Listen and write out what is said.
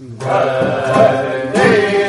Birthday